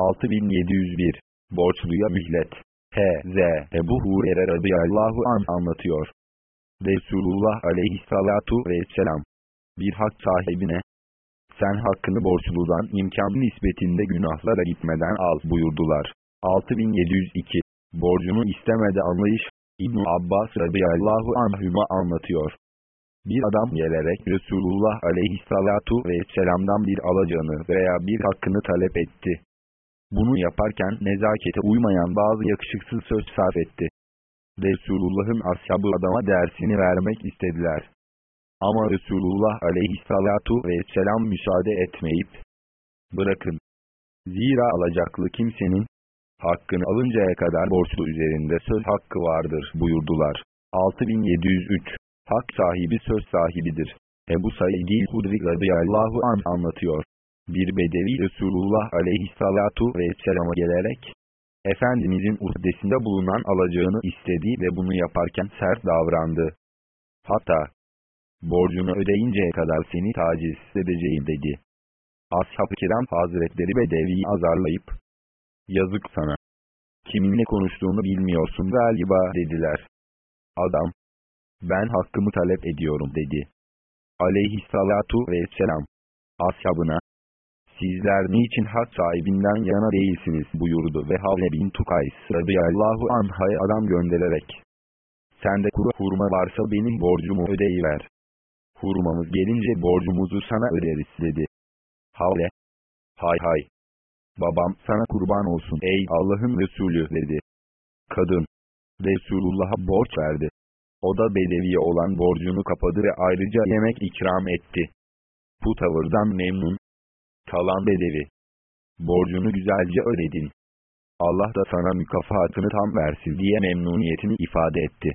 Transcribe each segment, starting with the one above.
6701 Borçluya mühlet H.Z. Ebu Hurer'e radıyallahu an anlatıyor. Resulullah aleyhissalatu vesselam bir hak sahibine sen hakkını borçludan imkan nispetinde günahlara gitmeden al buyurdular. 6702 Borcunu istemede anlayış İbn Abbas radıyallahu anhüma anlatıyor. Bir adam gelerek Resulullah aleyhissalatu vesselam'dan bir alacağını veya bir hakkını talep etti. Bunu yaparken nezakete uymayan bazı yakışıksız söz sarf etti. Resulullah'ın ashabı adama dersini vermek istediler. Ama Resulullah aleyhissalatu vesselam müsaade etmeyip, bırakın. Zira alacaklı kimsenin, hakkını alıncaya kadar borçlu üzerinde söz hakkı vardır buyurdular. 6703 Hak sahibi söz sahibidir. Ebu Said-i Hudri radıyallahu an anlatıyor. Bir bedevi Resulullah aleyhissalatu vesselama gelerek, Efendimizin uhdesinde bulunan alacağını istedi ve bunu yaparken sert davrandı. Hatta, borcunu ödeyinceye kadar seni taciz edeceğim dedi. Ashab-ı kiram hazretleri bedeviyi azarlayıp, yazık sana. Kiminle konuştuğunu bilmiyorsun galiba dediler. Adam, ben hakkımı talep ediyorum dedi. Aleyhissalatu vesselam, ashabına, sizler niçin hak sahibinden yana değilsiniz buyurdu ve Havle bin Tukays radıyallahu anh'a adam göndererek. Sende kuru hurma varsa benim borcumu ödeyiver. Hurmamız gelince borcumuzu sana öderiz dedi. Havle. Hay hay. Babam sana kurban olsun ey Allah'ın Resulü dedi. Kadın. Resulullah'a borç verdi. O da bedeviye olan borcunu kapadı ve ayrıca yemek ikram etti. Bu tavırdan memnun, kalan bedevi. Borcunu güzelce ödedin. Allah da sana mükafatını tam versin diye memnuniyetini ifade etti.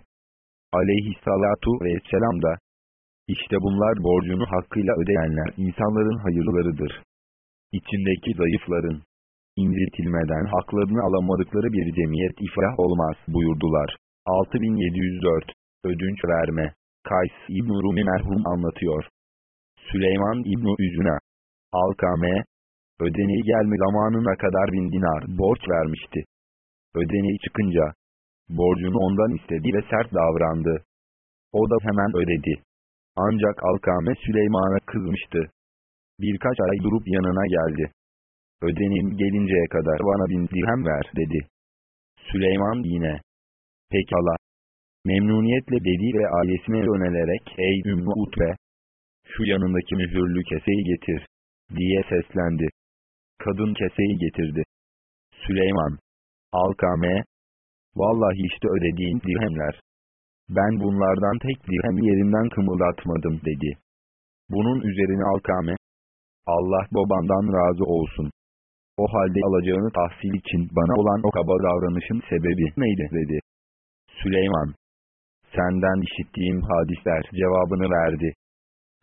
Aleyhissalatu vesselam da, işte bunlar borcunu hakkıyla ödeyenler insanların hayırlarıdır. İçindeki zayıfların, indirtilmeden haklarını alamadıkları bir cemiyet ifrah olmaz buyurdular. 6704 Ödünç verme Kays İbn-i Rumi merhum anlatıyor. Süleyman İbn-i Üzüne Alkame, ödeneği gelme zamanına kadar bin dinar borç vermişti. Ödeneği çıkınca, borcunu ondan istedi ve sert davrandı. O da hemen ödedi. Ancak Alkame Süleyman'a kızmıştı. Birkaç ay durup yanına geldi. Ödeneğim gelinceye kadar bana bin dirhem ver dedi. Süleyman yine. Pekala. Memnuniyetle dedi ve ailesine yönelerek ey Ümmü Utbe. Şu yanındaki mühürlü keseyi getir diye seslendi. Kadın keseyi getirdi. Süleyman. Alkame. Vallahi işte ödediğin dirhemler. Ben bunlardan tek dirhem yerinden kımıldatmadım dedi. Bunun üzerine Alkame. Allah babandan razı olsun. O halde alacağını tahsil için bana olan o kaba davranışın sebebi neydi dedi. Süleyman. Senden işittiğim hadisler cevabını verdi.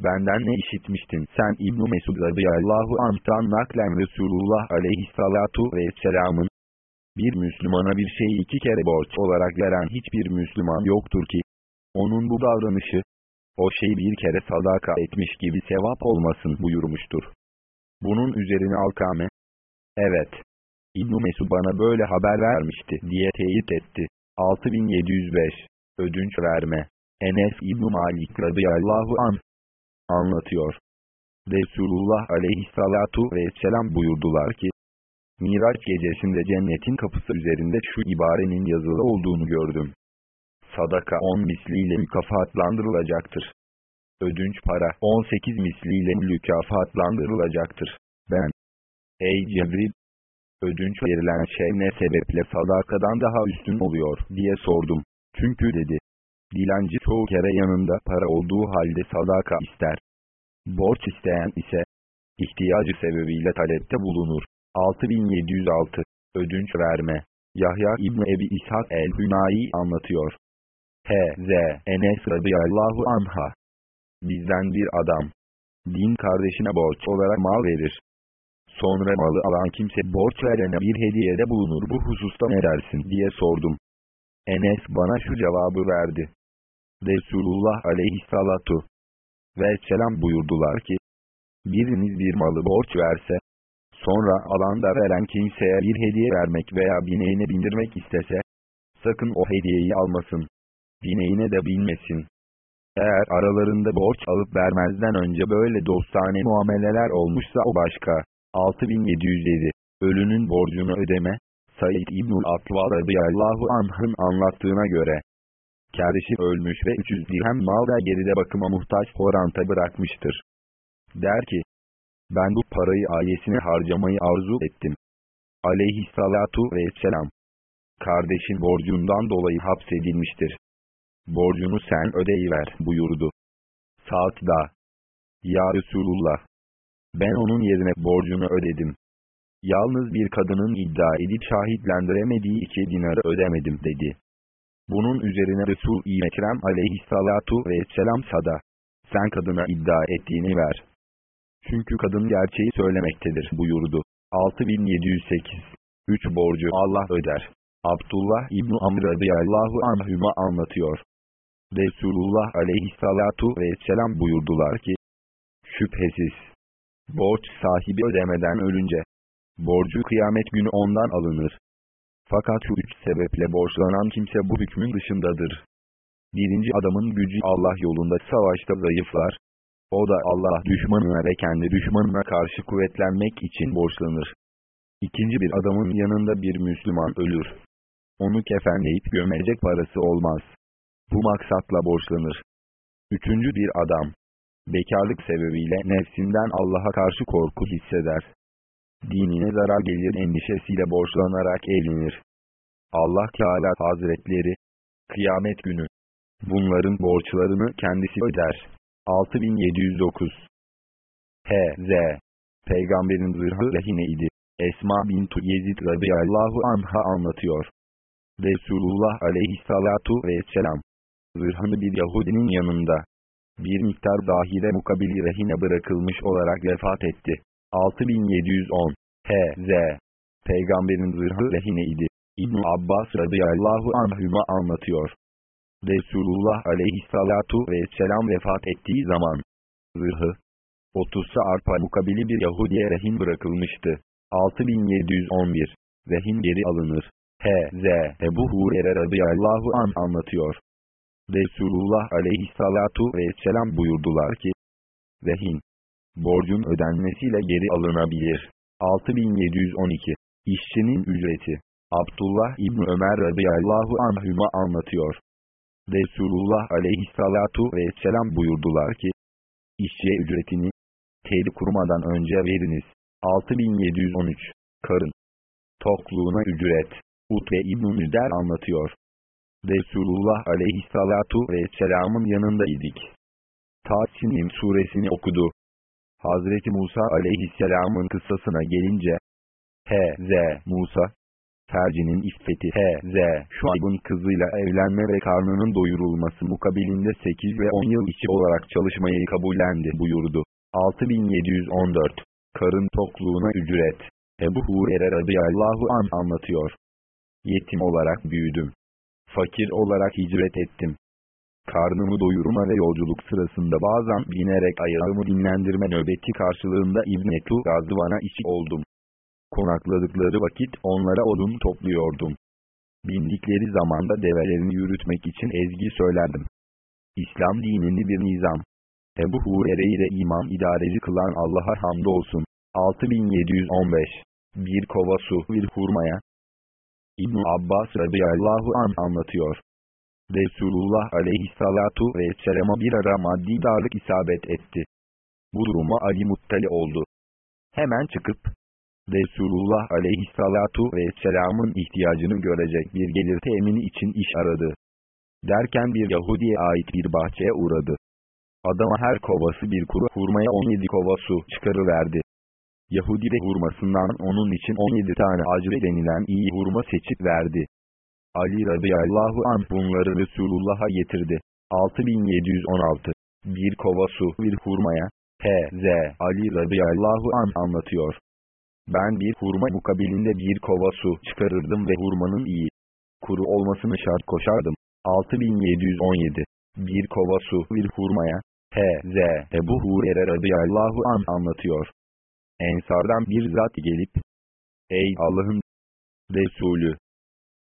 Benden ne işitmiştin sen İbn-i Mesud radıyallahu anh'tan naklen Resulullah aleyhissalatu vesselamın, bir Müslümana bir şeyi iki kere borç olarak veren hiçbir Müslüman yoktur ki, onun bu davranışı, o şeyi bir kere sadaka etmiş gibi sevap olmasın buyurmuştur. Bunun üzerine Alkame, evet, İbn Mesud bana böyle haber vermişti diye teyit etti. 6705 Ödünç verme Enes İbn Malik radıyallahu anh anlatıyor. Resulullah aleyhissalatu vesselam buyurdular ki, Miraç gecesinde cennetin kapısı üzerinde şu ibarenin yazılı olduğunu gördüm. Sadaka 10 misliyle mükafatlandırılacaktır. Ödünç para 18 misliyle mükafatlandırılacaktır. Ben, ey Cebril, ödünç verilen şey ne sebeple sadakadan daha üstün oluyor diye sordum. Çünkü dedi, Dilenci çoğu kere yanında para olduğu halde sadaka ister. Borç isteyen ise, ihtiyacı sebebiyle talepte bulunur. 6706 Ödünç verme Yahya İbni Ebi İshak el-Hünayi anlatıyor. H.Z. Enes radıyallahu anha. Bizden bir adam, din kardeşine borç olarak mal verir. Sonra malı alan kimse borç verene bir hediyede bulunur bu hususta ne dersin diye sordum. Enes bana şu cevabı verdi. Resulullah aleyhissalatu ve selam buyurdular ki, biriniz bir malı borç verse, Sonra alanda veren kimseye bir hediye vermek veya bineğine bindirmek istese, sakın o hediyeyi almasın. Bineğine de binmesin. Eğer aralarında borç alıp vermezden önce böyle dostane muameleler olmuşsa o başka. 6707 Ölünün borcunu ödeme Said İbnül Atva radıyallahu anh'ın anlattığına göre Kardeşi ölmüş ve 300 dirhem mal da geride bakıma muhtaç horanta bırakmıştır. Der ki, ben bu parayı ailesine harcamayı arzu ettim. Aleyhissalatu vesselam. Kardeşin borcundan dolayı hapsedilmiştir. Borcunu sen ödeyiver buyurdu. Saat da. Ya Resulullah. Ben onun yerine borcunu ödedim. Yalnız bir kadının iddia edip şahitlendiremediği iki dinarı ödemedim dedi. Bunun üzerine Resul-i Ekrem aleyhissalatu vesselam sada. Sen kadına iddia ettiğini ver. Çünkü kadın gerçeği söylemektedir buyurdu. 6708 Üç borcu Allah öder. Abdullah İbni Amr radıyallahu anhüma anlatıyor. Resulullah aleyhissalatu vesselam buyurdular ki, Şüphesiz, borç sahibi ödemeden ölünce, borcu kıyamet günü ondan alınır. Fakat şu üç sebeple borçlanan kimse bu hükmün dışındadır. Birinci adamın gücü Allah yolunda savaşta zayıflar. O da Allah düşmanına ve kendi düşmanına karşı kuvvetlenmek için borçlanır. İkinci bir adamın yanında bir Müslüman ölür. Onu kefenleyip gömecek parası olmaz. Bu maksatla borçlanır. Üçüncü bir adam. Bekarlık sebebiyle nefsinden Allah'a karşı korku hisseder. Dinine zarar gelir endişesiyle borçlanarak evlenir. Allah Teala Hazretleri, kıyamet günü, bunların borçlarını kendisi öder. 6709 H.Z. Peygamberin zırhı rehine idi. Esma bintu Yezid radıyallahu anha anlatıyor. Resulullah aleyhissalatu vesselam, zırhını bir Yahudinin yanında, bir miktar dahile mukabili rehine bırakılmış olarak vefat etti. 6710 H.Z. Peygamberin zırhı rehine idi. ibn Abbas radıyallahu anhüma anlatıyor. Resulullah aleyhissalatu vesselam vefat ettiği zaman, zırhı, 30 arpa mukabili bir Yahudiye rehin bırakılmıştı. 6711 Rehin geri alınır. H.Z. Ebu Hurer'e radıyallahu an anlatıyor. Resulullah aleyhissalatu vesselam buyurdular ki, Rehin, borcun ödenmesiyle geri alınabilir. 6712 İşçinin ücreti Abdullah İbni Ömer radıyallahu anhüma anlatıyor. Resulullah aleyhissalatu vesselam buyurdular ki, işçiye ücretini, teli kurmadan önce veriniz. 6713 Karın Tokluğuna ücret Utbe İbn-i Müder anlatıyor. Resulullah aleyhissalatu vesselamın yanında idik. Tahsinim suresini okudu. Hazreti Musa aleyhisselamın kıssasına gelince, H.Z. Musa, Tercinin iffeti H.Z. Şuayb'ın kızıyla evlenme ve karnının doyurulması mukabilinde 8 ve 10 yıl içi olarak çalışmayı kabullendi buyurdu. 6714 Karın tokluğuna ücret Ebu Hurer'e radıyallahu an anlatıyor. Yetim olarak büyüdüm. Fakir olarak hicret ettim. Karnımı doyurma ve yolculuk sırasında bazen binerek ayağımı dinlendirme nöbeti karşılığında İbn-i Gazvan'a işi oldum. Konakladıkları vakit onlara odun topluyordum. Bindikleri zamanda develerini yürütmek için ezgi söylerdim. İslam dinini bir nizam. Ebu Hurere ile imam idareci kılan Allah'a hamdolsun. 6715 Bir kova su bir hurmaya. ibn Abbas radıyallahu an anlatıyor. Resulullah aleyhissalatu vesselama bir ara maddi darlık isabet etti. Bu duruma Ali muttali oldu. Hemen çıkıp, Resulullah aleyhissalatu vesselamın ihtiyacını görecek bir gelir temini için iş aradı. Derken bir Yahudi'ye ait bir bahçeye uğradı. Adama her kovası bir kuru hurmaya 17 kova su çıkarıverdi. Yahudi de hurmasından onun için 17 tane acre denilen iyi hurma seçip verdi. Ali radıyallahu anh bunları Resulullah'a getirdi. 6716 Bir kova su bir hurmaya, H.Z. Ali radıyallahu anh anlatıyor. Ben bir hurma mukabilinde bir kova su çıkarırdım ve hurmanın iyi, kuru olmasını şart koşardım. 6717 Bir kova su bir hurmaya, H.Z. Ebu Hurer'e radıyallahu an anlatıyor. Ensardan bir zat gelip, Ey Allah'ın Resulü!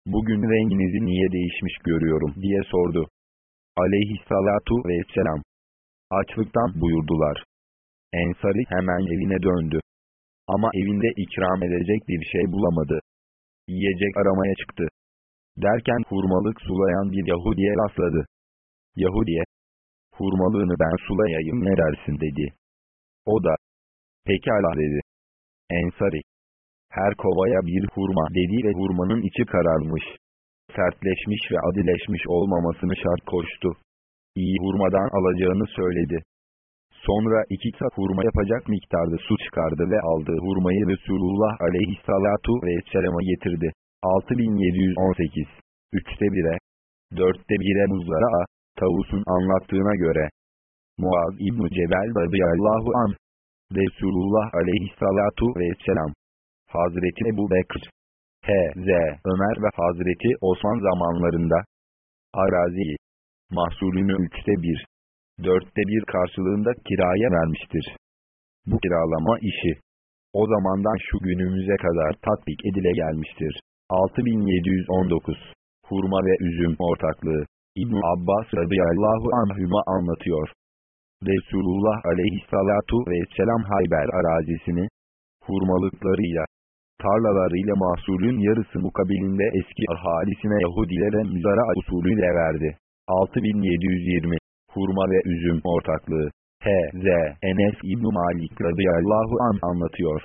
Bugün renginizi niye değişmiş görüyorum diye sordu. Aleyhissalatu vesselam. Açlıktan buyurdular. Ensari hemen evine döndü. Ama evinde ikram edecek bir şey bulamadı. Yiyecek aramaya çıktı. Derken hurmalık sulayan bir Yahudi'ye rastladı. Yahudi'ye, hurmalığını ben sulayayım ne dersin dedi. O da, pekala dedi. Ensari, her kovaya bir hurma dedi ve hurmanın içi kararmış. Sertleşmiş ve adileşmiş olmamasını şart koştu. İyi hurmadan alacağını söyledi. Sonra iki saf hurma yapacak miktarda su çıkardı ve aldığı hurmayı Resulullah aleyhissalatu vesselam'a getirdi. 6718 Üçte bire, dörtte bire muzlara Tavus'un anlattığına göre, Muaz İbn-i Cebel radıyallahu anh, Resulullah aleyhissalatu vesselam, Hazreti Ebu Bekir, H.Z. Ömer ve Hazreti Osman zamanlarında, araziyi, mahsulünü üçte bir, dörtte bir karşılığında kiraya vermiştir. Bu kiralama işi, o zamandan şu günümüze kadar tatbik edile gelmiştir. 6719 Hurma ve üzüm ortaklığı İbn Abbas radıyallahu anhüma anlatıyor. Resulullah aleyhissalatu vesselam Hayber arazisini, hurmalıklarıyla, tarlalarıyla mahsulün yarısı mukabilinde eski ahalisine Yahudilere müzara usulüyle verdi. 6720 Hurma ve üzüm ortaklığı H.Z. Enes İbn Malik radıyallahu an anlatıyor.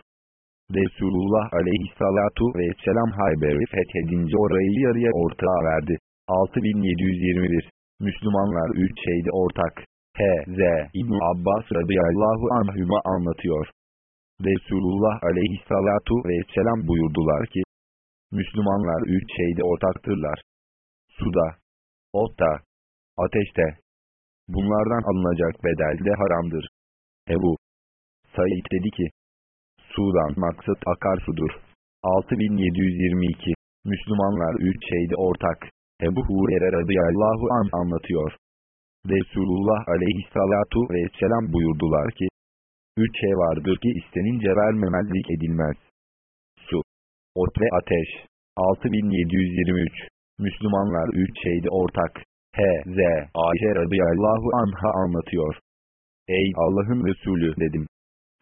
Resulullah aleyhissalatu vesselam Hayber'i fethedince orayı yarıya ortağa verdi. 6721 Müslümanlar üç şeyde ortak. H.Z. İbn Abbas radıyallahu anhüma anlatıyor. Resulullah aleyhissalatu vesselam buyurdular ki, Müslümanlar üç şeyde ortaktırlar. Suda, otta, ateşte. Bunlardan alınacak bedel de haramdır. Ebu Said dedi ki, Sudan maksat akarsudur. 6722 Müslümanlar üç şeyde ortak. Ebu Hurer'e radıyallahu an anlatıyor. Resulullah aleyhissalatu vesselam buyurdular ki, Üç şey vardır ki istenince vermemezlik edilmez. Su, ot ve ateş. 6723 Müslümanlar üç şeyde ortak. H.Z. Ayşe radıyallahu anha anlatıyor. Ey Allah'ın Resulü dedim.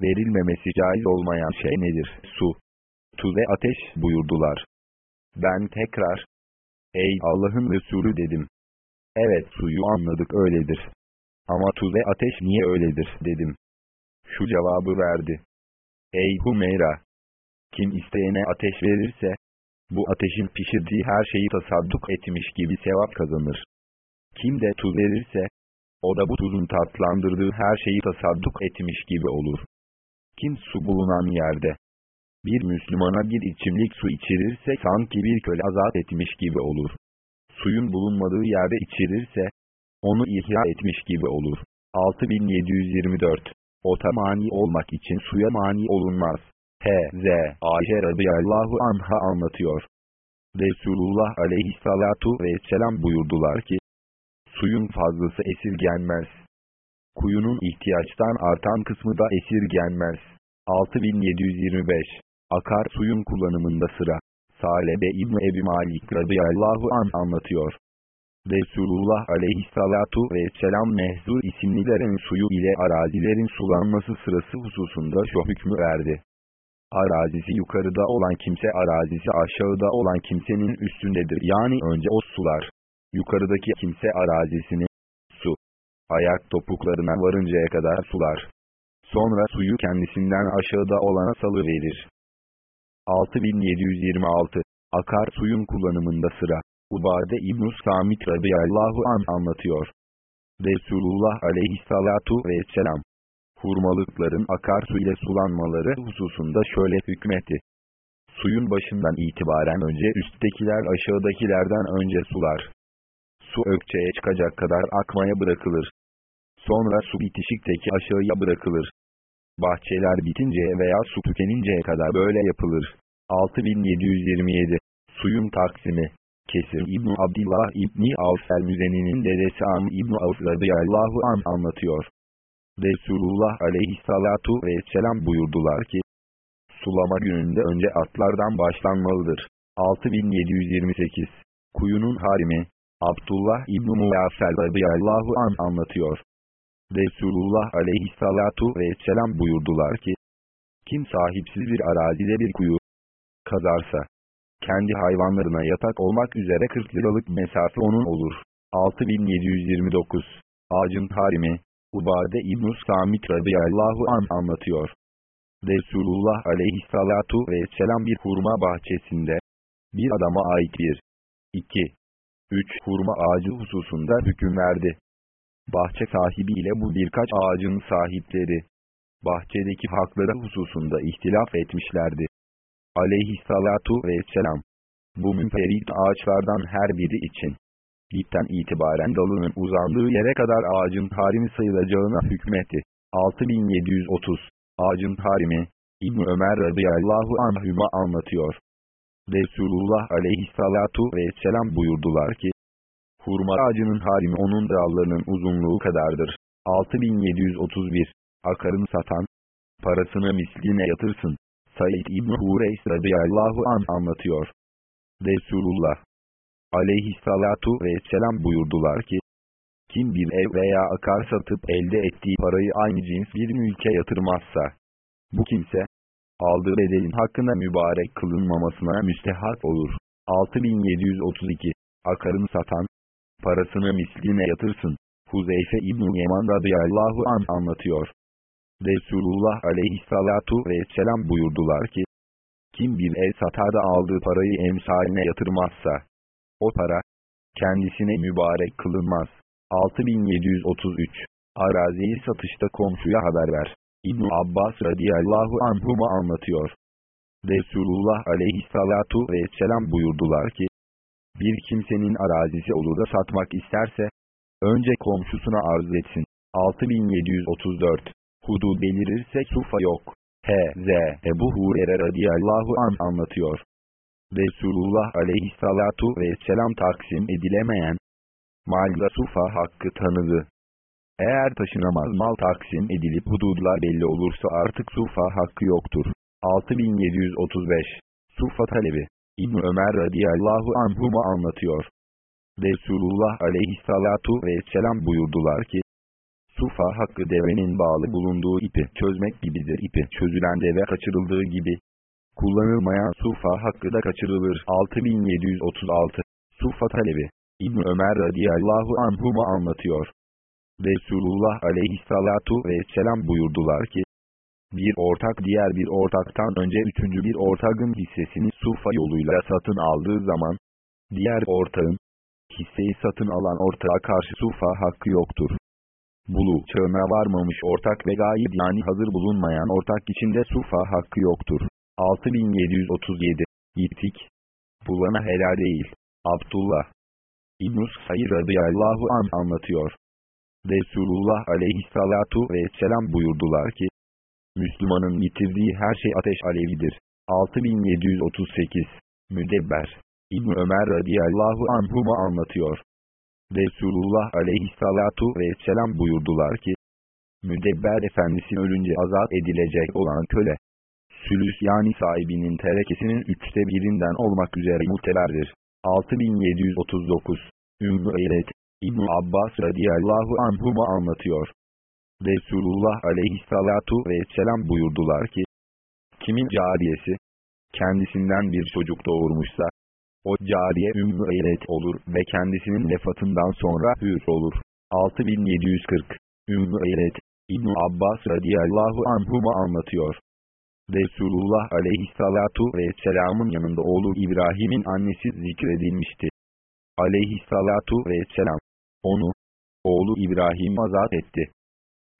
Verilmemesi caiz olmayan şey nedir? Su, tu ve ateş buyurdular. Ben tekrar, Ey Allah'ın Resulü dedim. Evet suyu anladık öyledir. Ama tu ve ateş niye öyledir dedim şu cevabı verdi. Ey Humeyra! Kim isteyene ateş verirse, bu ateşin pişirdiği her şeyi tasadduk etmiş gibi sevap kazanır. Kim de tuz verirse, o da bu tuzun tatlandırdığı her şeyi tasadduk etmiş gibi olur. Kim su bulunan yerde, bir Müslümana bir içimlik su içirirse sanki bir köle azat etmiş gibi olur. Suyun bulunmadığı yerde içirirse, onu ihya etmiş gibi olur. 6724 Ota mani olmak için suya mani olunmaz. H.Z. Ayşe radıyallahu anha anlatıyor. Resulullah aleyhissalatu vesselam buyurdular ki, suyun fazlası esirgenmez. Kuyunun ihtiyaçtan artan kısmı da esirgenmez. 6725 Akar suyun kullanımında sıra. Salebe İbni Ebi Malik radıyallahu an anlatıyor. Resulullah aleyhissalatu vesselam Nehzur isimlilerin suyu ile arazilerin sulanması sırası hususunda şu hükmü verdi. Arazisi yukarıda olan kimse arazisi aşağıda olan kimsenin üstündedir. Yani önce o sular. Yukarıdaki kimse arazisini, su, ayak topuklarına varıncaya kadar sular. Sonra suyu kendisinden aşağıda olana salı verir. 6726 Akar suyun kullanımında sıra. Ubade İbn-i Samit radıyallahu an anlatıyor. Resulullah aleyhissalatu vesselam, hurmalıkların akarsu ile sulanmaları hususunda şöyle hükmetti. Suyun başından itibaren önce üsttekiler aşağıdakilerden önce sular. Su ökçeye çıkacak kadar akmaya bırakılır. Sonra su bitişikteki aşağıya bırakılır. Bahçeler bitinceye veya su tükeninceye kadar böyle yapılır. 6727 Suyun taksimi Kesir İbn Abdillah İbni Avf el-Müzeni'nin dedesi Am İbn Avf radıyallahu an anlatıyor. Resulullah aleyhissalatu vesselam buyurdular ki, sulama gününde önce atlardan başlanmalıdır. 6728 Kuyunun harimi Abdullah İbn-i Muaffel radıyallahu an anlatıyor. Resulullah aleyhissalatu vesselam buyurdular ki, kim sahipsiz bir arazide bir kuyu kazarsa, kendi hayvanlarına yatak olmak üzere 40 liralık mesafe onun olur. 6729 Ağacın harimi Ubade İbn-i Samit radıyallahu an anlatıyor. Resulullah aleyhissalatu vesselam bir hurma bahçesinde, bir adama ait bir, iki, üç hurma ağacı hususunda hüküm verdi. Bahçe sahibi ile bu birkaç ağacın sahipleri, bahçedeki hakları hususunda ihtilaf etmişlerdi. Aleyhissalatu vesselam, bu münferit ağaçlardan her biri için, dipten itibaren dalının uzandığı yere kadar ağacın harimi sayılacağına hükmetti. 6730 Ağacın harimi İbn Ömer radıyallahu anhüma anlatıyor. Resulullah aleyhissalatu vesselam buyurdular ki, Hurma ağacının harimi onun dallarının uzunluğu kadardır. 6731 Akarını satan, parasını misline yatırsın. Said İbn Hureys radıyallahu an anlatıyor. Resulullah aleyhissalatu vesselam buyurdular ki, kim bir ev veya akar satıp elde ettiği parayı aynı cins bir mülke yatırmazsa, bu kimse, aldığı bedelin hakkında mübarek kılınmamasına müstehak olur. 6732 Akarını satan, parasını misline yatırsın. Huzeyfe İbn-i Yeman radıyallahu an anlatıyor. Resulullah aleyhissalatu vesselam buyurdular ki, kim bir ev satar da aldığı parayı emsaline yatırmazsa, o para, kendisine mübarek kılınmaz. 6733 Araziyi satışta komşuya haber ver. ibn Abbas radiyallahu anhuma anlatıyor. Resulullah aleyhissalatu vesselam buyurdular ki, bir kimsenin arazisi olur da satmak isterse, önce komşusuna arz etsin. 6734 Hudud belirirse sufa yok. H.Z. Ebu Hurer'e radiyallahu an anlatıyor. Resulullah aleyhissalatu vesselam taksim edilemeyen, malda sufa hakkı tanıdı. Eğer taşınamaz mal taksim edilip hududlar belli olursa artık sufa hakkı yoktur. 6735 Sufa talebi İbn Ömer radıyallahu anhuma anlatıyor. Resulullah aleyhissalatu vesselam buyurdular ki, Sufa hakkı devenin bağlı bulunduğu ipi çözmek gibidir ipi çözülen deve kaçırıldığı gibi. Kullanılmayan sufa hakkı da kaçırılır. 6736 Sufa talebi İbn Ömer radıyallahu anhuma anlatıyor. Resulullah aleyhissalatu vesselam buyurdular ki, bir ortak diğer bir ortaktan önce üçüncü bir ortağın hissesini sufa yoluyla satın aldığı zaman, diğer ortağın, hisseyi satın alan ortağa karşı sufa hakkı yoktur. Bulu çağına varmamış ortak ve gayet yani hazır bulunmayan ortak içinde sufa hakkı yoktur. 6737 Yittik. Bulana helal değil. Abdullah İbn-i Sayır radıyallahu an anlatıyor. Resulullah aleyhissalatu vesselam buyurdular ki, Müslümanın yitirdiği her şey ateş alevidir. 6738 Müdebber İbn Ömer radıyallahu anhuma anlatıyor. Resulullah aleyhissalatu vesselam buyurdular ki, Müdebber efendisi ölünce azat edilecek olan köle, sülüs yani sahibinin terekesinin üçte birinden olmak üzere muteberdir. 6739 Ümmü Eyret İbn Abbas radıyallahu anhuma anlatıyor. Resulullah aleyhissalatu vesselam buyurdular ki, kimin cariyesi, kendisinden bir çocuk doğurmuşsa, o cariye ümmü eyret olur ve kendisinin vefatından sonra hür olur. 6740 Ümmü eyret İbn Abbas radıyallahu anhuma anlatıyor. Resulullah aleyhissalatu vesselamın yanında oğlu İbrahim'in annesi zikredilmişti. Aleyhissalatu vesselam onu, oğlu İbrahim azat etti.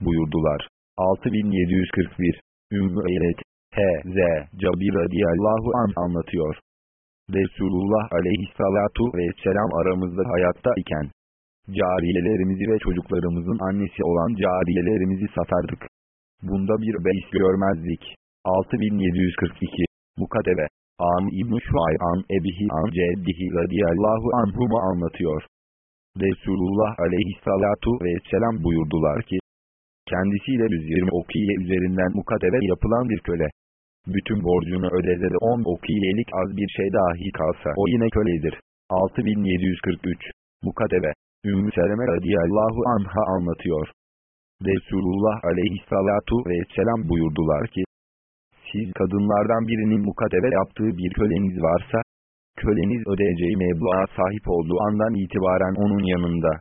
Buyurdular. 6741 Ümmü Eyret H.Z. Cabir radiyallahu an anlatıyor. Resulullah aleyhissalatu vesselam aramızda hayatta iken, cariyelerimizi ve çocuklarımızın annesi olan cariyelerimizi satardık. Bunda bir beis görmezdik. 6742 Mukadebe Am İbn-i Şuay'an Ebihi An Ceddihi radiyallahu anhuma anlatıyor. Resulullah aleyhissalatu vesselam buyurdular ki, kendisiyle 120 okiye üzerinden mukadebe yapılan bir köle, bütün borcunu ödese de 10 okiyelik az bir şey dahi kalsa o yine köledir. 6743 Mukatebe Ümmü Seleme radiyallahu anha anlatıyor. Resulullah aleyhissalatu vesselam buyurdular ki, siz kadınlardan birinin mukatebe yaptığı bir köleniz varsa, köleniz ödeyeceği meblağa sahip olduğu andan itibaren onun yanında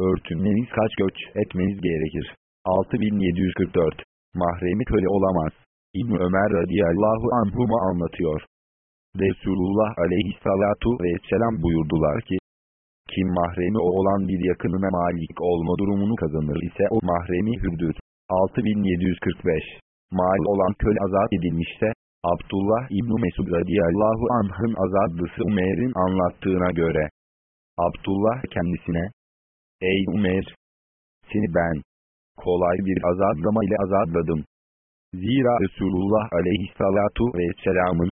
örtünmeniz kaç göç etmeniz gerekir. 6744 Mahremi köle olamaz. İbn Ömer radıyallahu anhuma anlatıyor. Resulullah aleyhissalatu vesselam buyurdular ki, kim mahremi olan bir yakınına malik olma durumunu kazanır ise o mahremi hürdür. 6745 Mal olan köle azat edilmişse, Abdullah İbn Mesud radıyallahu anh'ın azadlısı Umer'in anlattığına göre, Abdullah kendisine, Ey Umer! Seni ben, kolay bir azadlama ile azadladım. Zira Resulullah aleyhissalatu vesselamın,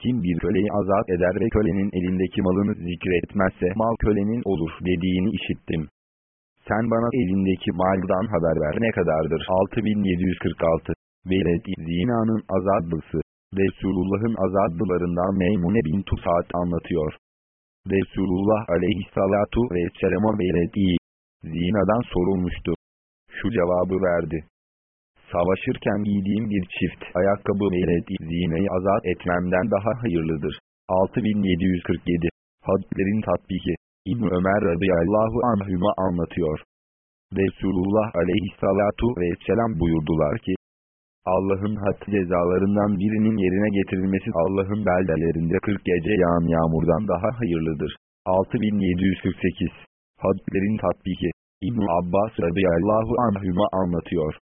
kim bir köleyi azat eder ve kölenin elindeki malını zikretmezse mal kölenin olur dediğini işittim. Sen bana elindeki maldan haber ver ne kadardır? 6746 Veled Zina'nın azadlısı Resulullah'ın azadlılarından Meymune bin Tusat anlatıyor. Resulullah aleyhissalatu vesselama Veled Zina'dan sorulmuştu. Şu cevabı verdi. Savaşırken giydiğim bir çift ayakkabı Veled Zina'yı azat etmemden daha hayırlıdır. 6747 Hadlerin tatbiki İbn Ömer radıyallahu anhüma anlatıyor. Resulullah aleyhissalatu vesselam buyurdular ki, Allah'ın had cezalarından birinin yerine getirilmesi Allah'ın beldelerinde 40 gece yağan yağmurdan daha hayırlıdır. 6748 Hadlerin tatbiki İbn Abbas radıyallahu anhüma anlatıyor.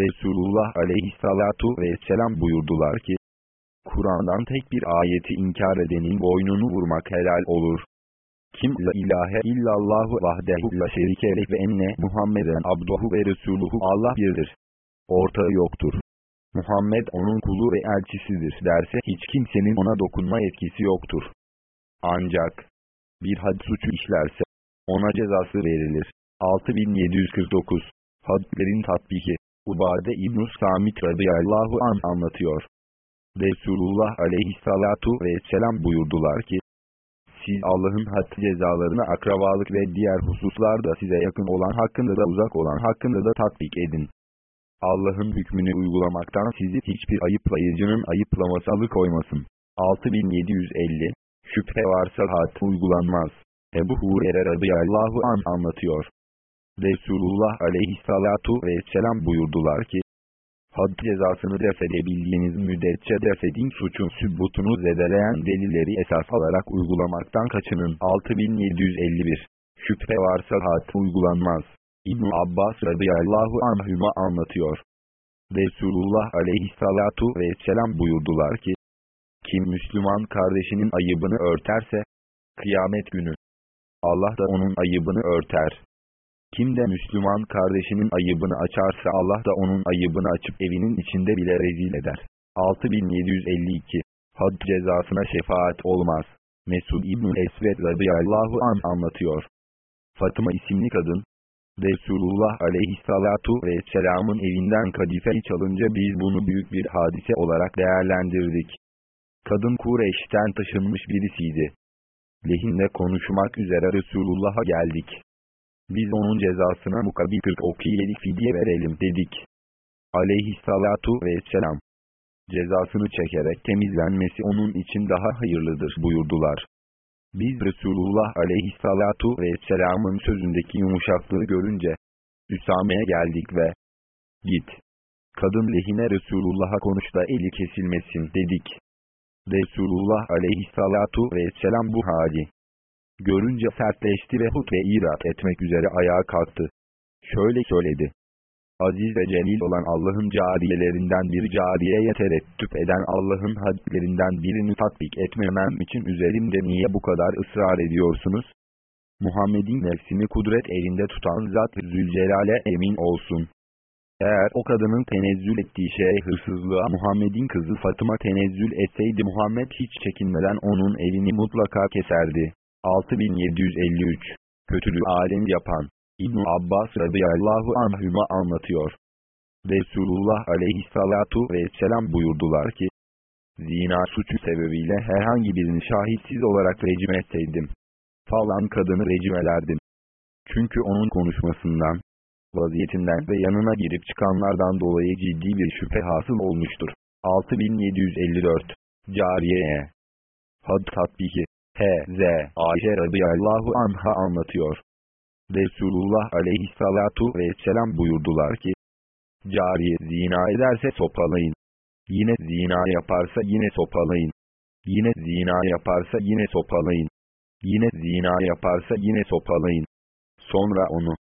Resulullah aleyhissalatu vesselam buyurdular ki, Kur'an'dan tek bir ayeti inkar edenin boynunu vurmak helal olur. Kim la ilahe illallahu vahdehu la şerike ve enne Muhammeden abduhu ve resuluhu Allah birdir. Ortağı yoktur. Muhammed onun kulu ve elçisidir derse hiç kimsenin ona dokunma etkisi yoktur. Ancak bir had suçu işlerse ona cezası verilir. 6749 Hadlerin tatbiki Ubade İbn-i Samit radıyallahu an anlatıyor. Resulullah aleyhissalatu vesselam buyurdular ki, siz Allah'ın had cezalarını akrabalık ve diğer hususlarda size yakın olan hakkında da uzak olan hakkında da tatbik edin. Allah'ın hükmünü uygulamaktan sizi hiçbir ayıplayıcının ayıplaması alıkoymasın. 6750 Şüphe varsa had uygulanmaz. Ebu Hurer'e radıyallahu an anlatıyor. Resulullah aleyhissalatu vesselam buyurdular ki, had cezasını defedebildiğiniz müddetçe defedin suçun sübutunu zedeleyen delilleri esas alarak uygulamaktan kaçının. 6751 Şüphe varsa had uygulanmaz. İbn Abbas radıyallahu anhüma anlatıyor. Resulullah aleyhissalatu vesselam buyurdular ki, kim Müslüman kardeşinin ayıbını örterse, kıyamet günü, Allah da onun ayıbını örter. Kim de Müslüman kardeşinin ayıbını açarsa Allah da onun ayıbını açıp evinin içinde bile rezil eder. 6752 Had cezasına şefaat olmaz. Mesud İbn-i Esved radıyallahu an anlatıyor. Fatıma isimli kadın, Resulullah aleyhissalatu vesselamın evinden kadifeyi çalınca biz bunu büyük bir hadise olarak değerlendirdik. Kadın Kureyş'ten taşınmış birisiydi. Lehinle konuşmak üzere Resulullah'a geldik. Biz onun cezasına mukabil 40 okiyelik fidye verelim dedik. Aleyhissalatu vesselam. Cezasını çekerek temizlenmesi onun için daha hayırlıdır buyurdular. Biz Resulullah aleyhissalatu vesselamın sözündeki yumuşaklığı görünce, Üsame'ye geldik ve, git, kadın lehine Resulullah'a konuş da eli kesilmesin dedik. Resulullah aleyhissalatu vesselam bu hali görünce sertleşti ve hutbe irat etmek üzere ayağa kalktı. Şöyle söyledi. Aziz ve celil olan Allah'ın cariyelerinden bir cariyeye terettüp eden Allah'ın hadlerinden birini tatbik etmemem için üzerimde niye bu kadar ısrar ediyorsunuz? Muhammed'in nefsini kudret elinde tutan zat Zülcelal'e emin olsun. Eğer o kadının tenezzül ettiği şey hırsızlığa Muhammed'in kızı Fatıma tenezzül etseydi Muhammed hiç çekinmeden onun evini mutlaka keserdi. 6753 Kötülüğü alem yapan İbn Abbas radıyallahu anhüma anlatıyor. Resulullah aleyhissalatu vesselam buyurdular ki, zina suçu sebebiyle herhangi birini şahitsiz olarak rejim etseydim, falan kadını rejim ederdim. Çünkü onun konuşmasından, vaziyetinden ve yanına girip çıkanlardan dolayı ciddi bir şüphe hasıl olmuştur. 6754 Cariye Had tatbihi H.Z. Ayşe radıyallahu anha anlatıyor. Resulullah aleyhissalatu vesselam buyurdular ki, Cariye zina ederse sopalayın. Yine zina yaparsa yine sopalayın. Yine zina yaparsa yine sopalayın. Yine zina yaparsa yine sopalayın. Sonra onu,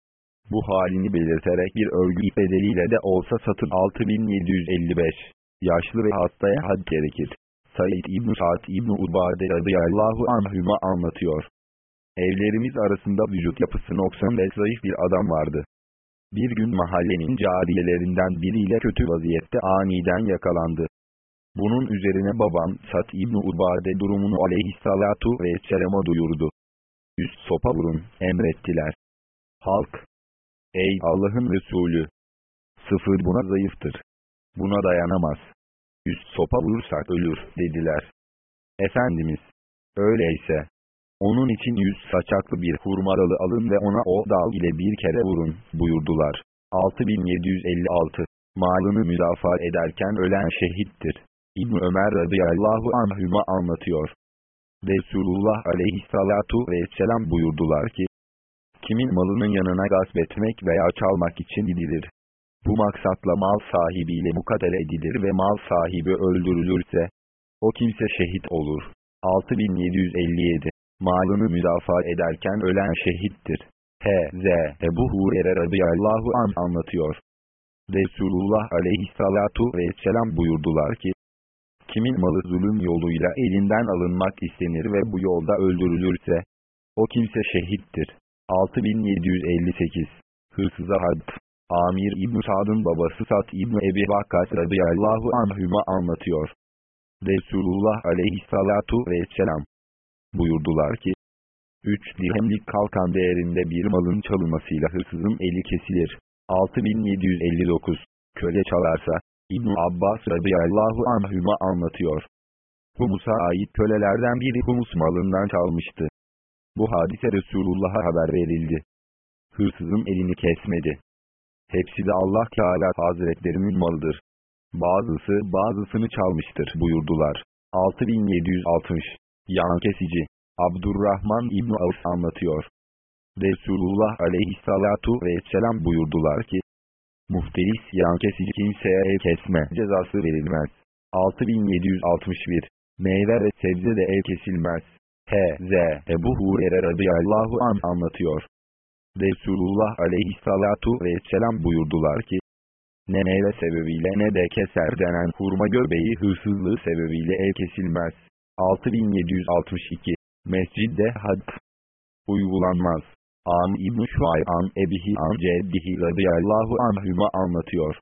bu halini belirterek bir örgü bedeliyle de olsa satın 6755. Yaşlı ve hastaya had gerekir. Said İbn Sa'd İbn Ubade radıyallahu anhüma anlatıyor. Evlerimiz arasında vücut yapısı noksan ve zayıf bir adam vardı. Bir gün mahallenin cariyelerinden biriyle kötü vaziyette aniden yakalandı. Bunun üzerine babam Sat İbn Ubade durumunu aleyhissalatu vesselama duyurdu. Üst sopa vurun, emrettiler. Halk, ey Allah'ın Resulü, sıfır buna zayıftır. Buna dayanamaz. Üst sopa vurursak ölür, dediler. Efendimiz, öyleyse, onun için yüz saçaklı bir hurmaralı alın ve ona o dal ile bir kere vurun, buyurdular. 6756 Malını müdafaa ederken ölen şehittir. İbn Ömer radıyallahu anhüma anlatıyor. Resulullah aleyhissalatu vesselam buyurdular ki, kimin malının yanına gasp etmek veya çalmak için gidilir. Bu maksatla mal sahibiyle mukadele edilir ve mal sahibi öldürülürse, o kimse şehit olur. 6757 Malını müdafaa ederken ölen şehittir. H.Z. Ebu Hurer'e radıyallahu an anlatıyor. Resulullah aleyhissalatu vesselam buyurdular ki, kimin malı zulüm yoluyla elinden alınmak istenir ve bu yolda öldürülürse, o kimse şehittir. 6758 Hırsıza had Amir İbn Sad'ın babası Sat İbn Ebi Vakkas radıyallahu anhüma anlatıyor. Resulullah aleyhissalatu vesselam buyurdular ki, üç dirhemlik kalkan değerinde bir malın çalınmasıyla hırsızın eli kesilir. 6759 Köle çalarsa, İbn Abbas radıyallahu anhüma anlatıyor. Humus'a ait kölelerden biri humus malından çalmıştı. Bu hadise Resulullah'a haber verildi. Hırsızın elini kesmedi. Hepsi de Allah Teala Hazretlerinin malıdır. Bazısı bazısını çalmıştır buyurdular. 6760 Yan kesici Abdurrahman İbn Avf anlatıyor. Resulullah aleyhissalatu vesselam buyurdular ki, Muhtelis yan kesici kimseye el kesme cezası verilmez. 6761 Meyve ve sebze de el kesilmez. H.Z. Ebu Hurer'e radıyallahu an anlatıyor. Resulullah aleyhissalatu vesselam buyurdular ki, ne meyve sebebiyle ne de keser denen hurma göbeği hırsızlığı sebebiyle el kesilmez. 6762 Mescidde had uygulanmaz. An İbn-i Şuay'an Ebihi An Ceddihi radıyallahu anhüma anlatıyor.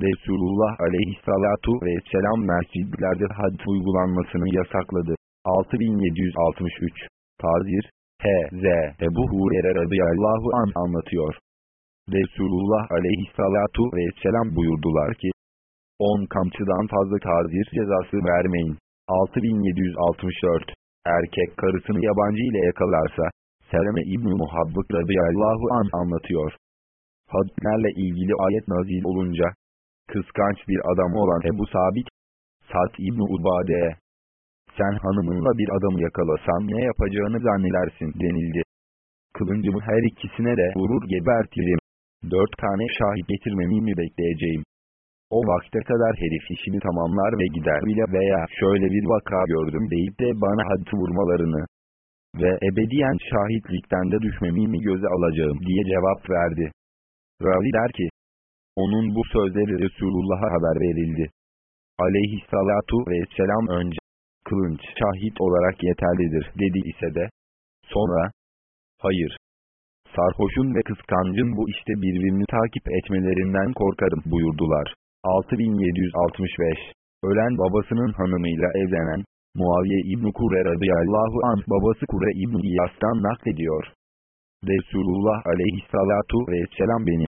Resulullah aleyhissalatu vesselam mescidlerde had uygulanmasını yasakladı. 6763 Tazir H.Z. Ebu Hurer'e radıyallahu an anlatıyor. Resulullah aleyhissalatu vesselam buyurdular ki, 10 kamçıdan fazla tazir cezası vermeyin. 6764 Erkek karısını yabancı ile yakalarsa, Seleme İbn-i Muhabbık radıyallahu an anlatıyor. Hadlerle ilgili ayet nazil olunca, kıskanç bir adam olan Ebu Sabit, Sat İbn-i Ubade'ye, sen hanımınla bir adamı yakalasan ne yapacağını zannedersin denildi. Kılıncımı her ikisine de vurur gebertirim. Dört tane şahit getirmemi mi bekleyeceğim? O vakte kadar herif işini tamamlar ve gider bile veya şöyle bir vaka gördüm deyip de bana haddi vurmalarını ve ebediyen şahitlikten de düşmemi mi göze alacağım diye cevap verdi. Ravi der ki, onun bu sözleri Resulullah'a haber verildi. Aleyhissalatu vesselam önce, kılınç şahit olarak yeterlidir dedi ise de, sonra, hayır, sarhoşun ve kıskancın bu işte birbirini takip etmelerinden korkarım buyurdular. 6765 Ölen babasının hanımıyla evlenen, Muaviye İbn Kure radıyallahu an babası Kure İbn İyas'tan naklediyor. Resulullah aleyhissalatu vesselam beni,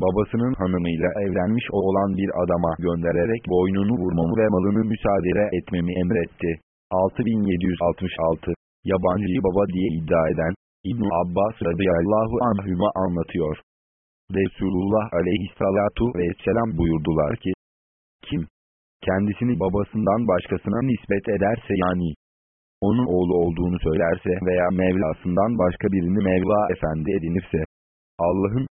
babasının hanımıyla evlenmiş olan bir adama göndererek boynunu vurmamı ve malını müsaade etmemi emretti. 6766 Yabancıyı baba diye iddia eden İbn Abbas radıyallahu anhüma anlatıyor. Resulullah aleyhissalatu vesselam buyurdular ki, Kim, kendisini babasından başkasına nispet ederse yani, onun oğlu olduğunu söylerse veya Mevlasından başka birini Mevla efendi edinirse, Allah'ın,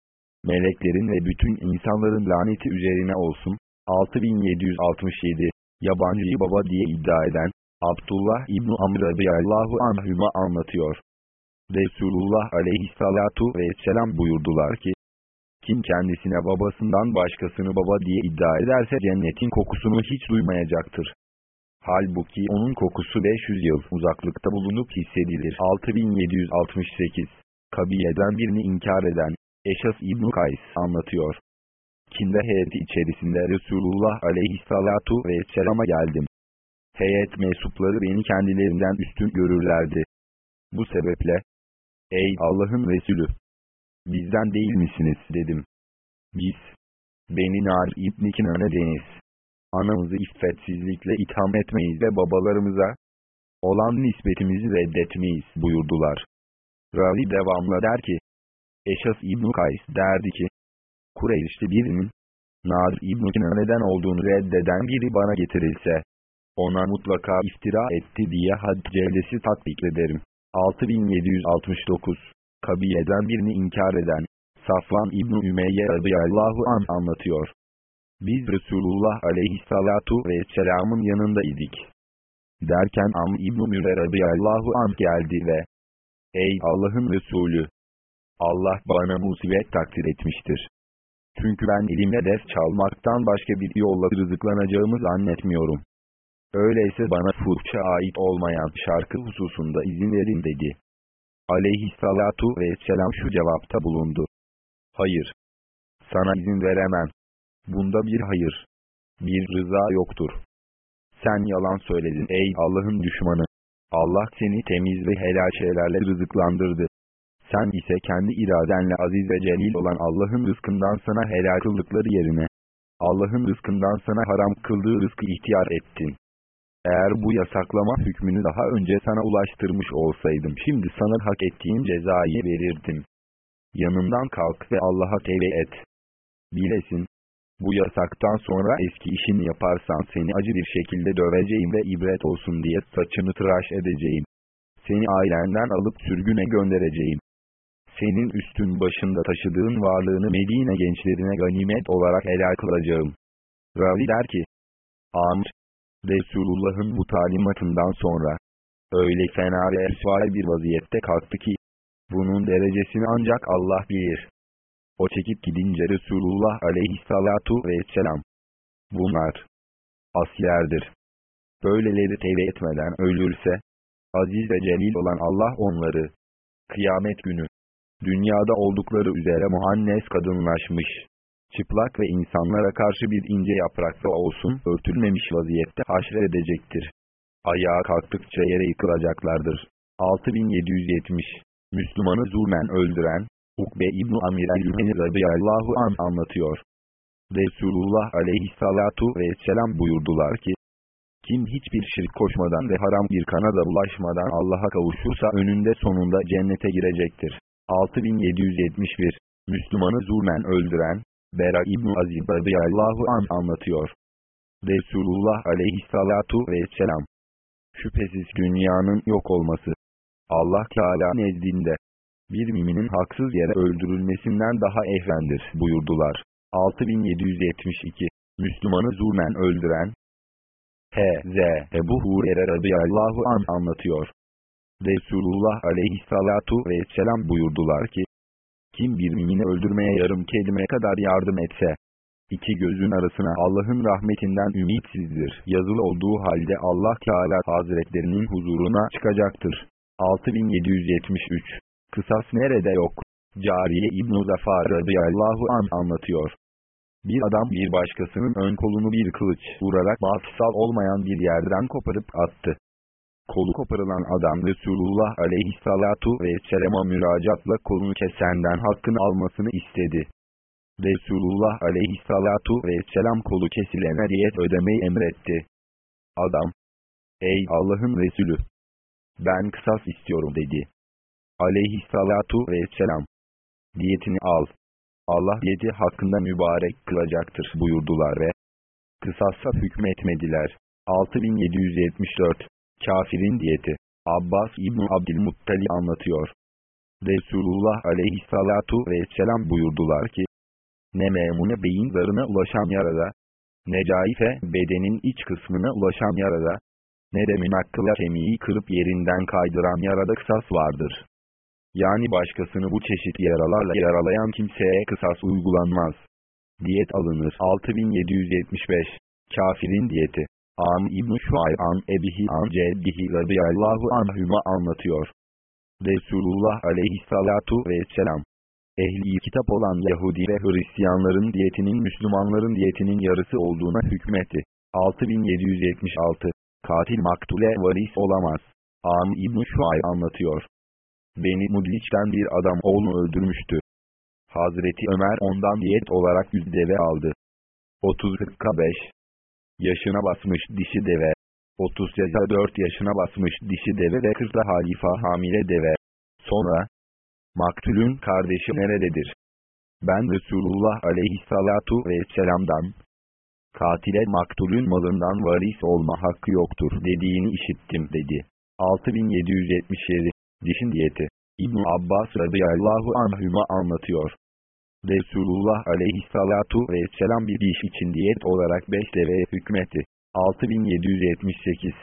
meleklerin ve bütün insanların laneti üzerine olsun. 6767 Yabancıyı baba diye iddia eden, Abdullah İbni Amr radıyallahu anhüma anlatıyor. Resulullah aleyhissalatu vesselam buyurdular ki, kim kendisine babasından başkasını baba diye iddia ederse cennetin kokusunu hiç duymayacaktır. Halbuki onun kokusu 500 yıl uzaklıkta bulunup hissedilir. 6768 Kabiye'den birini inkar eden Eşas İbn Kays anlatıyor. Kinde heyeti içerisinde Resulullah aleyhissalatu vesselama geldim. Heyet mensupları beni kendilerinden üstün görürlerdi. Bu sebeple, Ey Allah'ın Resulü! Bizden değil misiniz dedim. Biz, Beni Nar İbn-i Kinane deniz. Anamızı iffetsizlikle itham etmeyiz ve babalarımıza olan nispetimizi reddetmeyiz buyurdular. Ravi devamla der ki, Eşas İbn Kays derdi ki, Kureyş'te birinin, Nadir İbn-i Kinane'den olduğunu reddeden biri bana getirilse, ona mutlaka iftira etti diye had cevdesi tatbik ederim. 6769 Kabiye'den birini inkar eden, Safvan İbn-i Ümeyye radıyallahu an anlatıyor. Biz Resulullah aleyhissalatu vesselamın yanında idik. Derken Am İbn-i Müre radıyallahu an geldi ve, Ey Allah'ın Resulü! Allah bana musibet takdir etmiştir. Çünkü ben elimle def çalmaktan başka bir yolla rızıklanacağımı zannetmiyorum. Öyleyse bana fuhça ait olmayan şarkı hususunda izin verin dedi. Aleyhissalatu vesselam şu cevapta bulundu. Hayır. Sana izin veremem. Bunda bir hayır. Bir rıza yoktur. Sen yalan söyledin ey Allah'ın düşmanı. Allah seni temiz ve helal şeylerle rızıklandırdı. Sen ise kendi iradenle aziz ve celil olan Allah'ın rızkından sana helal kıldıkları yerine, Allah'ın rızkından sana haram kıldığı rızkı ihtiyar ettin. Eğer bu yasaklama hükmünü daha önce sana ulaştırmış olsaydım şimdi sana hak ettiğin cezayı verirdim. Yanından kalk ve Allah'a tevbe et. Bilesin, bu yasaktan sonra eski işini yaparsan seni acı bir şekilde döveceğim ve ibret olsun diye saçını tıraş edeceğim. Seni ailenden alıp sürgüne göndereceğim. Senin üstün başında taşıdığın varlığını Medine gençlerine ganimet olarak helal kılacağım. Ravi der ki, Amr, Resulullah'ın bu talimatından sonra, öyle fena ve esvar bir vaziyette kalktı ki, bunun derecesini ancak Allah bilir. O çekip gidince Resulullah aleyhissalatu vesselam. Bunlar asilerdir. Böyleleri tevbe etmeden ölürse, aziz ve celil olan Allah onları, kıyamet günü, dünyada oldukları üzere muhannes kadınlaşmış, çıplak ve insanlara karşı bir ince yaprakta olsun örtülmemiş vaziyette haşredecektir. Ayağa kalktıkça yere yıkılacaklardır. 6770 Müslümanı zulmen öldüren, Ukbe İbn-i Amir el-Hümeni radıyallahu an anlatıyor. Resulullah aleyhissalatu vesselam buyurdular ki, kim hiçbir şirk koşmadan ve haram bir kanada ulaşmadan Allah'a kavuşursa önünde sonunda cennete girecektir. 6771 Müslümanı zulmen öldüren, Bera İbn Azib radıyallahu an anlatıyor. Resulullah aleyhissalatu vesselam. Şüphesiz dünyanın yok olması. Allah Teala nezdinde. Bir müminin haksız yere öldürülmesinden daha ehvendir buyurdular. 6772 Müslümanı zulmen öldüren H.Z. Ebu Hurer'e radıyallahu an anlatıyor. Resulullah aleyhissalatu vesselam buyurdular ki, kim bir mümini öldürmeye yarım kelime kadar yardım etse, iki gözün arasına Allah'ın rahmetinden ümitsizdir. Yazılı olduğu halde Allah Teala Hazretlerinin huzuruna çıkacaktır. 6773 Kısas nerede yok? Cariye İbn-i Zafar radıyallahu an anlatıyor. Bir adam bir başkasının ön kolunu bir kılıç vurarak bahtsal olmayan bir yerden koparıp attı. Kolu koparılan adam Resulullah aleyhissalatu vesselama müracaatla kolunu kesenden hakkını almasını istedi. Resulullah aleyhissalatu vesselam kolu kesilene diyet ödemeyi emretti. Adam, ey Allah'ın Resulü, ben kısas istiyorum dedi. Aleyhissalatu vesselam, diyetini al. Allah diyeti hakkında mübarek kılacaktır buyurdular ve kısasa hükmetmediler. 6774 Kafirin diyeti Abbas İbni Abdülmuttali anlatıyor. Resulullah aleyhissalatu vesselam buyurdular ki, ne memune beyin zarına ulaşan yarada, ne caife bedenin iç kısmına ulaşan yarada, ne de münakkıla kemiği kırıp yerinden kaydıran yarada kısas vardır. Yani başkasını bu çeşit yaralarla yaralayan kimseye kısas uygulanmaz. Diyet alınır. 6775 Kafirin diyeti Am İbn-i Şuay'an Ebihi An Ceddihi radıyallahu anhüma anlatıyor. Resulullah aleyhissalatu vesselam. Ehli kitap olan Yahudi ve Hristiyanların diyetinin Müslümanların diyetinin yarısı olduğuna hükmetti. 6776 Katil maktule varis olamaz. Am İbn-i anlatıyor. Beni Mudliç'ten bir adam oğlunu öldürmüştü. Hazreti Ömer ondan diyet olarak yüz deve aldı. 30 45 Yaşına basmış dişi deve. 30 yaza 4 yaşına basmış dişi deve ve 40'da halifa hamile deve. Sonra, maktulün kardeşi nerededir? Ben Resulullah aleyhissalatu vesselam'dan, katile maktulün malından varis olma hakkı yoktur dediğini işittim dedi. 6777 Dişin diyeti İbn Abbas radıyallahu anhüma anlatıyor. Resulullah aleyhissalatu vesselam bir diş için diyet olarak 5 deveye hükmetti. 6778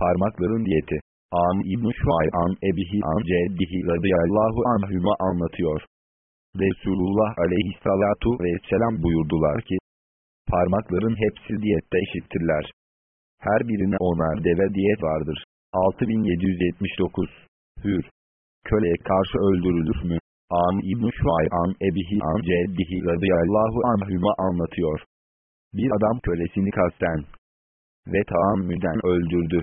Parmakların diyeti Am İbn-i Şuay'an Ebihi An Ceddihi radıyallahu anhüma anlatıyor. Resulullah aleyhissalatu vesselam buyurdular ki, parmakların hepsi diyette eşittirler. Her birine onar deve diyet vardır. 6779 Hür Köleye karşı öldürülür mü? An İbn-i Şuay'an Ebihi An Ceddihi radıyallahu anhüma anlatıyor. Bir adam kölesini kasten ve taammüden öldürdü.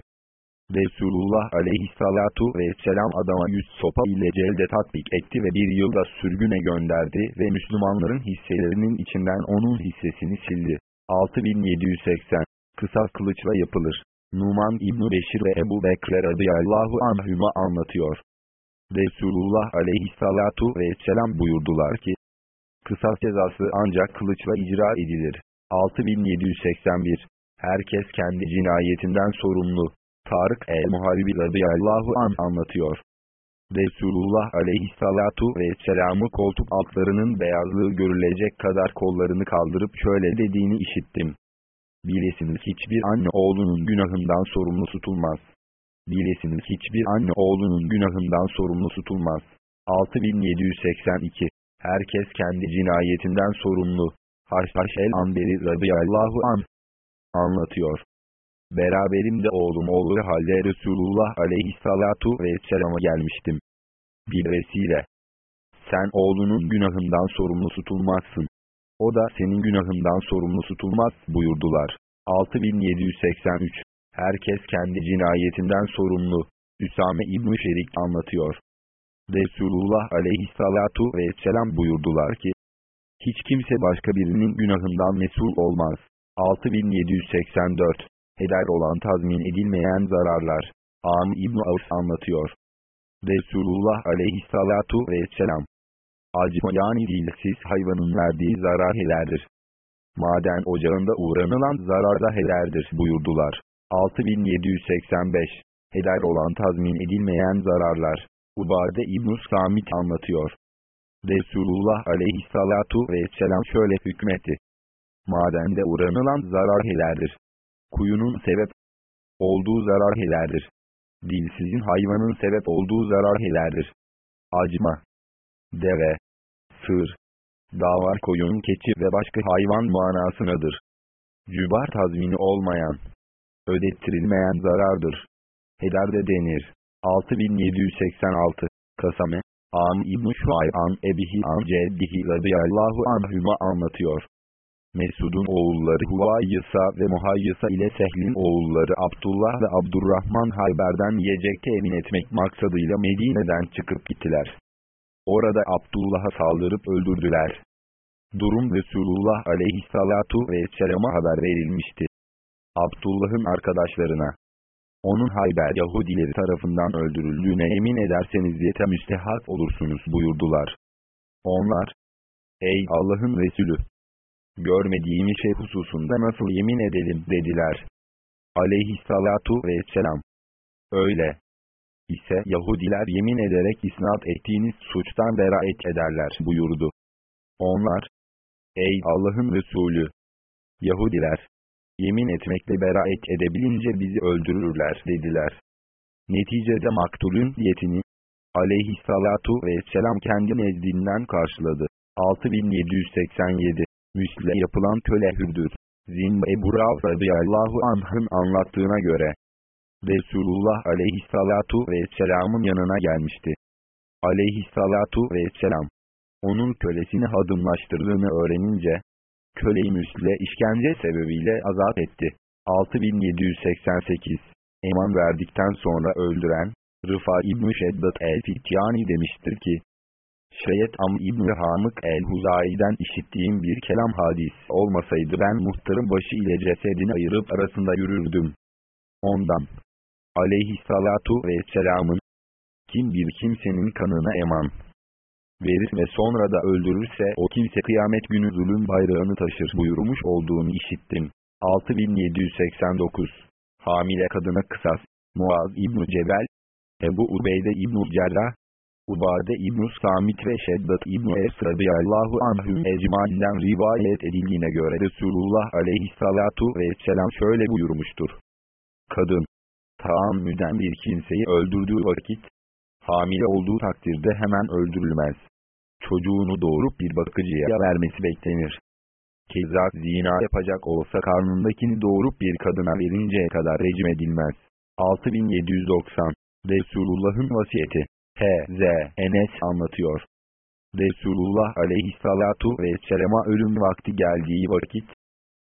Resulullah aleyhissalatu vesselam adama yüz sopa ile celde tatbik etti ve bir yılda sürgüne gönderdi ve Müslümanların hisselerinin içinden onun hissesini sildi. 6780 Kısa kılıçla yapılır. Numan İbn Beşir ve Ebu Bekre radıyallahu anhüma anlatıyor. Resulullah aleyhissalatu vesselam buyurdular ki, Kısas cezası ancak kılıçla icra edilir. 6781 Herkes kendi cinayetinden sorumlu. Tarık el-Muharibi radıyallahu an anlatıyor. Resulullah aleyhissalatu vesselam'ı koltuk altlarının beyazlığı görülecek kadar kollarını kaldırıp şöyle dediğini işittim. Bilesiniz hiçbir anne oğlunun günahından sorumlu tutulmaz. Bilesiniz hiçbir anne oğlunun günahından sorumlu tutulmaz. 6782 Herkes kendi cinayetinden sorumlu. Haşhaş el-Amberi radıyallahu an anlatıyor. Beraberimde oğlum olduğu halde Resulullah aleyhissalatu vesselama gelmiştim. Bir vesile. Sen oğlunun günahından sorumlu tutulmazsın. O da senin günahından sorumlu tutulmaz buyurdular. 6783 Herkes kendi cinayetinden sorumlu. Üsame İbn-i Şerik anlatıyor. Resulullah aleyhissalatu vesselam buyurdular ki, hiç kimse başka birinin günahından mesul olmaz. 6784 Heder olan tazmin edilmeyen zararlar. Am İbn Avs anlatıyor. Resulullah aleyhissalatu vesselam. Acıma yani dilsiz hayvanın verdiği zarar helerdir. Maden ocağında uğranılan zarar da helerdir buyurdular. 6785 Heder olan tazmin edilmeyen zararlar. Ubade İbn-i Samit anlatıyor. Resulullah aleyhissalatu vesselam şöyle hükmetti. Madende uğranılan zarar helerdir. Kuyunun sebep olduğu zarar helerdir. Dilsizin hayvanın sebep olduğu zarar helerdir. Acma, deve, sığır, davar koyun keçi ve başka hayvan manasınadır. Cübar tazmini olmayan, ödettirilmeyen zarardır. Heder de denir. 6786 Kasame An İbn-i Şuay'an Ebihi An Ceddihi radıyallahu anhüma anlatıyor. Mesud'un oğulları Huvayyısa ve Muhayyısa ile Sehl'in oğulları Abdullah ve Abdurrahman Hayber'den yiyecek temin etmek maksadıyla Medine'den çıkıp gittiler. Orada Abdullah'a saldırıp öldürdüler. Durum Resulullah aleyhissalatu vesselama haber verilmişti. Abdullah'ın arkadaşlarına, onun Hayber Yahudileri tarafından öldürüldüğüne emin ederseniz yete müstehak olursunuz buyurdular. Onlar, ey Allah'ın Resulü, görmediğimiz şey hususunda nasıl yemin edelim dediler. Aleyhissalatu vesselam, öyle ise Yahudiler yemin ederek isnat ettiğiniz suçtan beraat ederler buyurdu. Onlar, ey Allah'ın Resulü, Yahudiler, yemin etmekle beraat edebilince bizi öldürürler dediler. Neticede maktulün diyetini, aleyhissalatu vesselam kendi nezdinden karşıladı. 6787 Müsle yapılan köle hürdür. Zin Ebu radıyallahu anh'ın anlattığına göre, Resulullah aleyhissalatu vesselamın yanına gelmişti. Aleyhissalatu vesselam, onun kölesini hadımlaştırdığını öğrenince, köleyi müsle işkence sebebiyle azat etti. 6788 Eman verdikten sonra öldüren, Rıfa İbn-i Şeddat el-Fityani demiştir ki, Şayet Am İbn-i Hamık el-Huzayi'den işittiğim bir kelam hadis olmasaydı ben muhtarın başı ile cesedini ayırıp arasında yürürdüm. Ondan, aleyhissalatu vesselamın, kim bir kimsenin kanına eman verir ve sonra da öldürürse o kimse kıyamet günü zulüm bayrağını taşır buyurmuş olduğunu işittim. 6789 Hamile kadına kısas Muaz İbn Cebel Ebu Ubeyde İbn Cerrah Ubade İbn Samit ve Şeddat İbn Es radıyallahu anhüm rivayet edildiğine göre Resulullah aleyhissalatu vesselam şöyle buyurmuştur. Kadın, taammüden bir kimseyi öldürdüğü vakit, hamile olduğu takdirde hemen öldürülmez. Çocuğunu doğurup bir bakıcıya vermesi beklenir. Keza zina yapacak olsa karnındakini doğurup bir kadına verinceye kadar rejim edilmez. 6790 Resulullah'ın vasiyeti H.Z. Enes anlatıyor. Resulullah aleyhissalatu vesselama ölüm vakti geldiği vakit,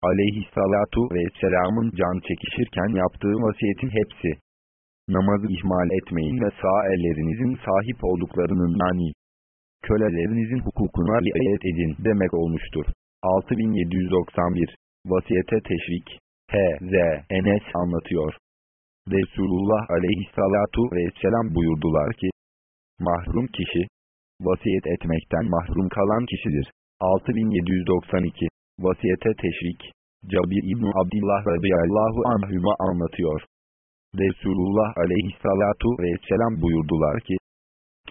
aleyhissalatu vesselamın can çekişirken yaptığı vasiyetin hepsi, namazı ihmal etmeyin ve sağ ellerinizin sahip olduklarının yani, kölelerinizin hukukuna riayet edin demek olmuştur. 6791 Vasiyete Teşvik H.Z. Enes anlatıyor. Resulullah aleyhissalatu vesselam buyurdular ki, Mahrum kişi, vasiyet etmekten mahrum kalan kişidir. 6792 Vasiyete Teşvik Cabir İbni Abdillah radıyallahu anhüma anlatıyor. Resulullah aleyhissalatu vesselam buyurdular ki,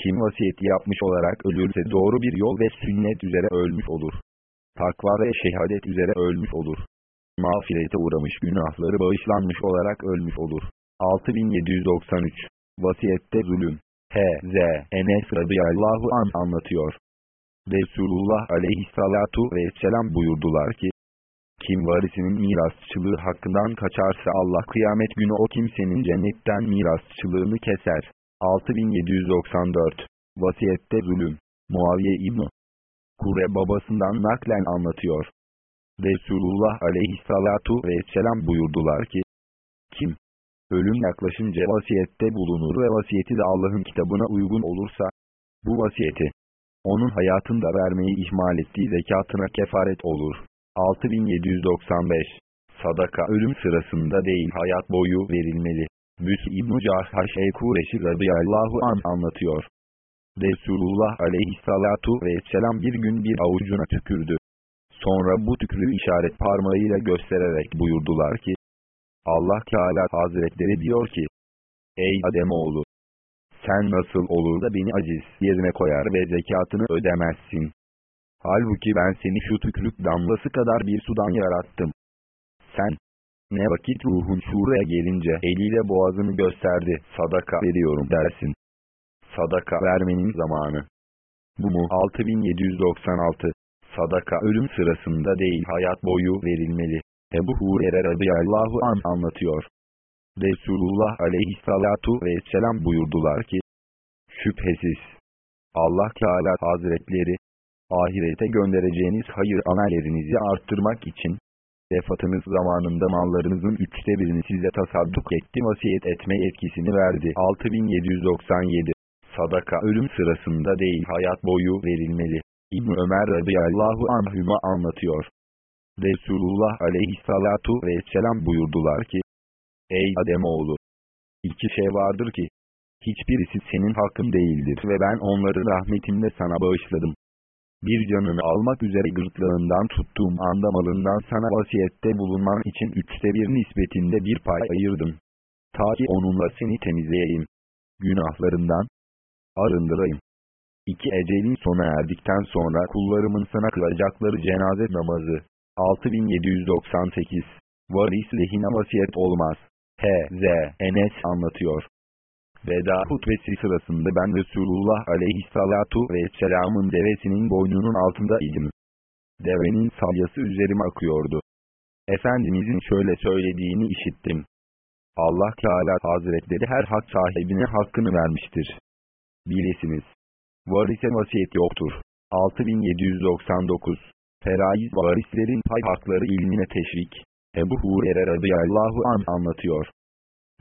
kim vasiyeti yapmış olarak ölürse doğru bir yol ve sünnet üzere ölmüş olur. Takva ve şehadet üzere ölmüş olur. Mağfirete uğramış günahları bağışlanmış olarak ölmüş olur. 6793 Vasiyette zulüm H.Z. Enes radıyallahu an anlatıyor. Resulullah aleyhissalatu vesselam buyurdular ki, kim varisinin mirasçılığı hakkından kaçarsa Allah kıyamet günü o kimsenin cennetten mirasçılığını keser. 6794 Vasiyette zulüm Muaviye İbni Kure babasından naklen anlatıyor. Resulullah aleyhissalatu vesselam buyurdular ki, kim, ölüm yaklaşınca vasiyette bulunur ve vasiyeti de Allah'ın kitabına uygun olursa, bu vasiyeti, onun hayatında vermeyi ihmal ettiği zekatına kefaret olur. 6795 Sadaka ölüm sırasında değil hayat boyu verilmeli. Büs İbn-i Cahhaş el-Kureşi radıyallahu an anlatıyor. Resulullah aleyhissalatu vesselam bir gün bir avucuna tükürdü. Sonra bu tükürüğü işaret parmağıyla göstererek buyurdular ki, Allah Teala Hazretleri diyor ki, Ey Ademoğlu! Sen nasıl olur da beni aciz yerine koyar ve zekatını ödemezsin? Halbuki ben seni şu tükürük damlası kadar bir sudan yarattım. Sen, ne vakit ruhun şuraya gelince eliyle boğazını gösterdi, sadaka veriyorum dersin. Sadaka vermenin zamanı. Bu mu? 6796 Sadaka ölüm sırasında değil hayat boyu verilmeli. Ebu Hurer'e radıyallahu an anlatıyor. Resulullah aleyhissalatu vesselam buyurdular ki, Şüphesiz, Allah Teala Hazretleri, ahirete göndereceğiniz hayır amellerinizi arttırmak için, vefatınız zamanında mallarınızın üçte birini size tasadduk etti vasiyet etme etkisini verdi. 6797 Sadaka ölüm sırasında değil hayat boyu verilmeli. İbn Ömer radıyallahu anhüma anlatıyor. Resulullah aleyhissalatu vesselam buyurdular ki, Ey Ademoğlu! İki şey vardır ki, hiçbirisi senin hakkın değildir ve ben onları rahmetimle sana bağışladım. Bir canını almak üzere gırtlağından tuttuğum anda malından sana vasiyette bulunman için üçte bir nispetinde bir pay ayırdım. Ta ki onunla seni temizleyeyim. Günahlarından arındırayım. İki ecelin sona erdikten sonra kullarımın sana kılacakları cenaze namazı. 6798 Varis lehine vasiyet olmaz. H.Z. Enes anlatıyor. Veda hutbesi sırasında ben Resulullah aleyhissalatu vesselamın devesinin boynunun altında idim. Devenin salyası üzerime akıyordu. Efendimizin şöyle söylediğini işittim. Allah Teala Hazretleri her hak sahibine hakkını vermiştir. Bilesiniz. Varise vasiyet yoktur. 6799 Feraiz varislerin pay hakları ilmine teşvik. Ebu Hurer'e radıyallahu an anlatıyor.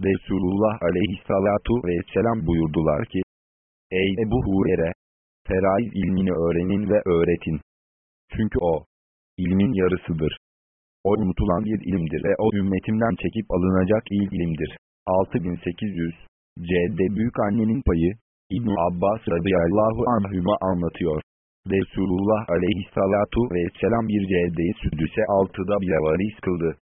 Resulullah aleyhissalatu vesselam buyurdular ki, Ey Ebu Hurer'e! Feraiz ilmini öğrenin ve öğretin. Çünkü o, ilmin yarısıdır. O unutulan bir ilimdir ve o ümmetimden çekip alınacak ilk ilimdir. 6800 C'de büyük annenin payı, İbn Abbas radıyallahu anhüma anlatıyor. Resulullah aleyhissalatu vesselam bir ceddeyi südüse altıda bile varis kıldı.